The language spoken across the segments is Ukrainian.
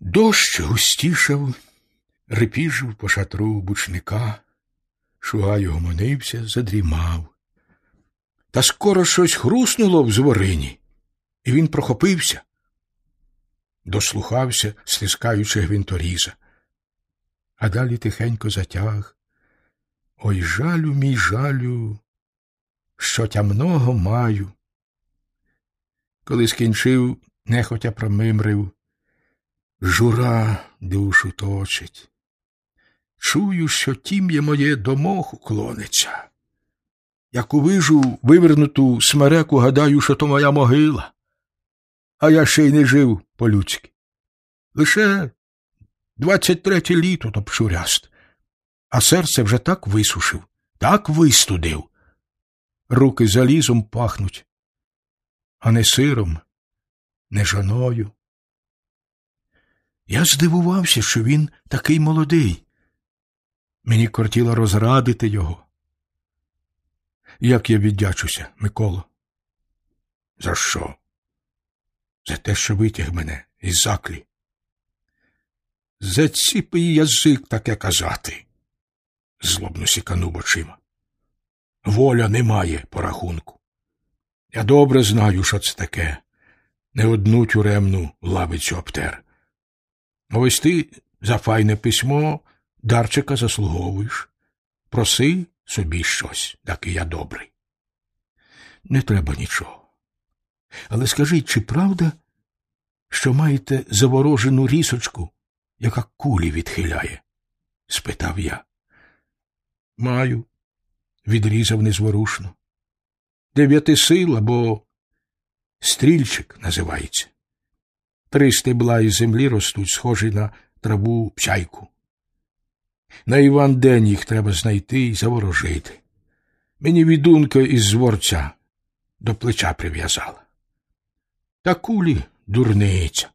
Дощ густішав, репіжив по шатру бучника, шугай гомонився, задрімав. Та скоро щось хруснуло в зворині, і він прохопився, дослухався, слискаючи гвинторіза, а далі тихенько затяг. Ой, жалю, мій жалю, що тямного маю. Коли скінчив, нехотя промимрив, жура душу точить. Чую, що тім'є моє до моху клониться. Як увижу вивернуту смереку, гадаю, що то моя могила, а я ще й не жив по-людськи. Лише двадцять третє літо топчуряст, а серце вже так висушив, так вистудив. Руки залізом пахнуть, а не сиром, не жоною. Я здивувався, що він такий молодий. Мені кортіло розрадити його. Як я віддячуся, Миколо? За що? За те, що витяг мене із заклі. Заціпий язик таке казати, злобно сіканув очима. Воля немає по рахунку. Я добре знаю, що це таке. Не одну тюремну лавицю обтер. Ось ти за файне письмо дарчика заслуговуєш. Проси собі щось, так і я добрий. Не треба нічого. Але скажіть, чи правда, що маєте заворожену рісочку, яка кулі відхиляє? спитав я. Маю, відрізав незворушно. Дев'яти сил або стрільчик називається. Три стебла із землі ростуть, схожі на траву пчайку. На Іван день їх треба знайти і заворожити. Мені відунка із зворця до плеча прив'язала. Та кулі дурниця.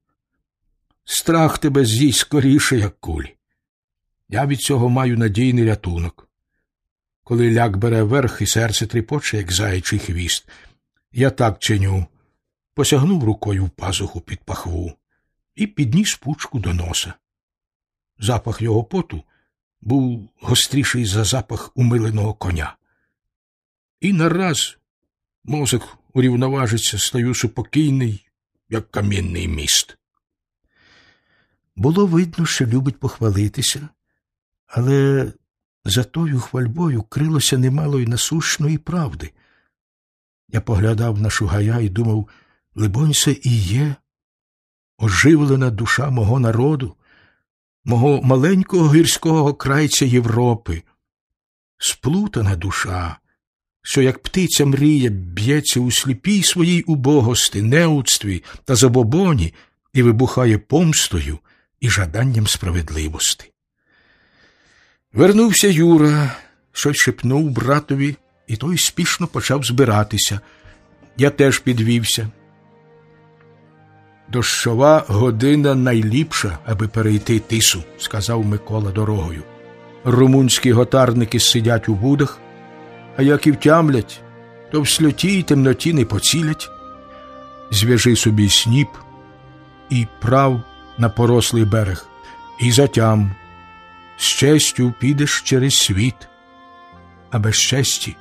Страх тебе з'їсть скоріше, як кулі. Я від цього маю надійний рятунок. Коли ляк бере верх і серце тріпоче, як заячий хвіст, я так чиню, посягнув рукою в пазуху під пахву і підніс пучку до носа. Запах його поту був гостріший за запах умиленого коня. І нараз мозок урівноважиться, стаю супокійний, як камінний міст. Було видно, що любить похвалитися, але за тою хвальбою крилося немало й насущної правди. Я поглядав на шугая і думав, либонь, це і є оживлена душа мого народу, мого маленького гірського крайця Європи, сплутана душа, що, як птиця мрія, б'ється у сліпій своїй убогости, неудстві та забобоні і вибухає помстою і жаданням справедливості. Вернувся Юра, щось шепнув братові, і той спішно почав збиратися. Я теж підвівся. Дощова година найліпша, аби перейти тису, сказав Микола дорогою. Румунські готарники сидять у будах, а як і втямлять, то в сльоті й темноті не поцілять. Зв'яжи собі сніп і прав на порослий берег, і затям з честю підеш через світ, а без честі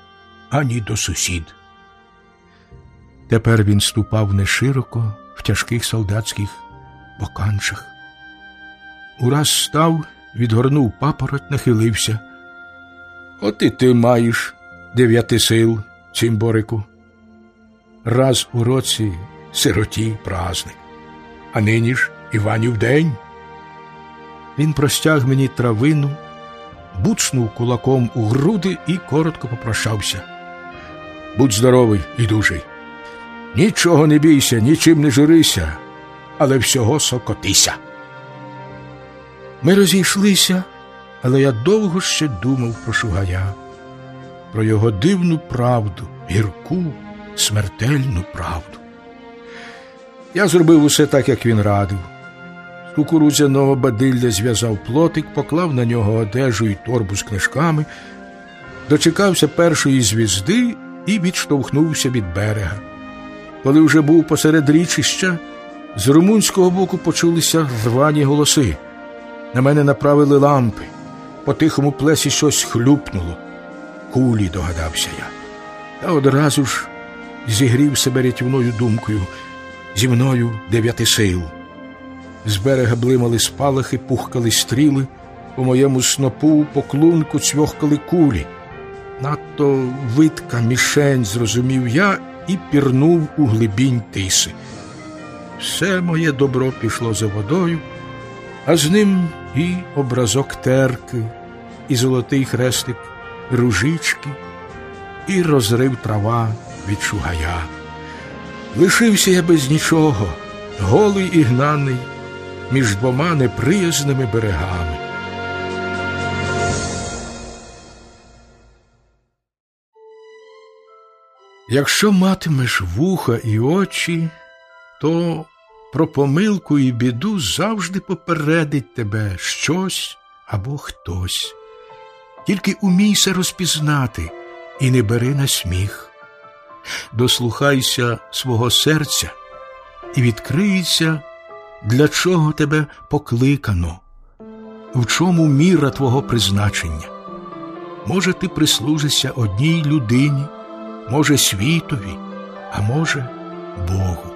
ані до сусід. Тепер він ступав не широко в тяжких солдатських боканчах. Ураз став, відгорнув папороть, нахилився. От і ти маєш дев'яти сил, цимборику. Раз у році сироті праздник, а нині ж Іванів день. Він простяг мені травину, буцнув кулаком у груди і коротко попрощався. Будь здоровий і дужий. Нічого не бійся, нічим не журися, але всього сокотися. Ми розійшлися, але я довго ще думав про Шугая, про його дивну правду, гірку, смертельну правду. Я зробив усе так, як він радив. З кукурудзяного бадилля зв'язав плотик, поклав на нього одежу і торбу з книжками, дочекався першої звізди і відштовхнувся від берега. Коли вже був посеред річища, З румунського боку почулися рвані голоси. На мене направили лампи. По тихому плесі щось хлюпнуло. Кулі, догадався я. Та одразу ж зігрів себе рятівною думкою зі мною дев'яти сил. З берега блимали спалахи, пухкали стріли, по моєму снопу поклунку цьвохкали кулі. Надто видка мішень, зрозумів я, і пірнув у глибінь тиси. Все моє добро пішло за водою, а з ним і образок терки, і золотий хрестик ружички, і розрив трава від шугая. Лишився я без нічого, голий і гнаний, між двома неприязними берегами. Якщо матимеш вуха і очі, то про помилку і біду завжди попередить тебе щось або хтось. Тільки умійся розпізнати і не бери на сміх. Дослухайся свого серця і відкриється, для чого тебе покликано, в чому міра твого призначення. Може, ти прислужишся одній людині, може, світові, а може, Богу.